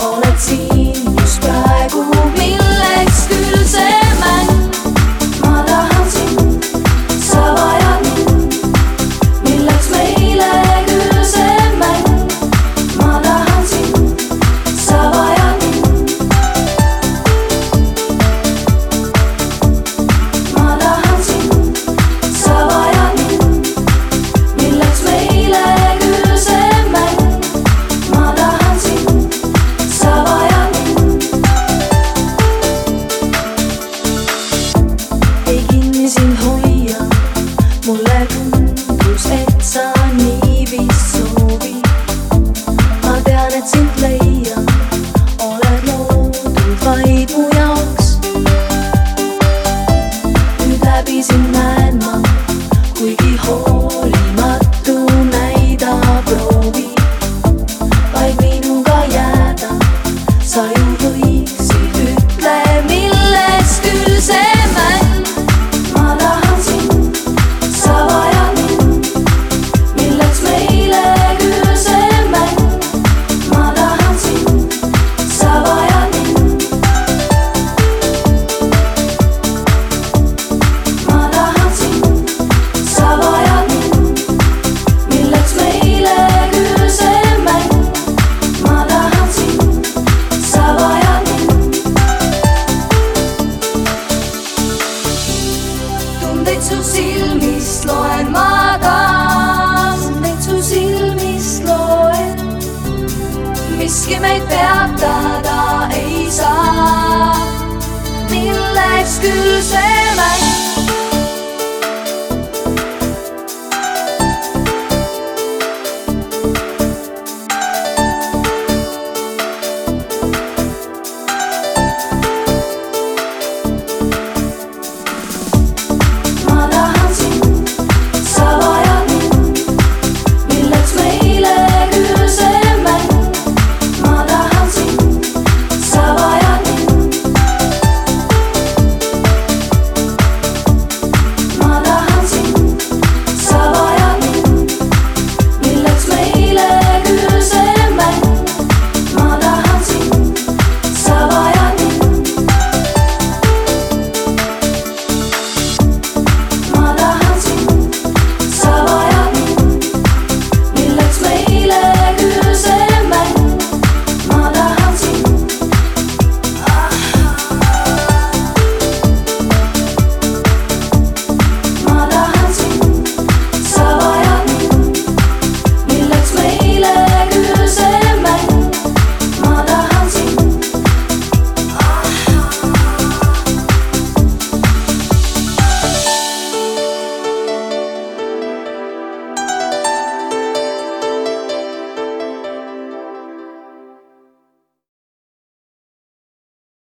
all I see be so weak. My balancing player. skydelse mig.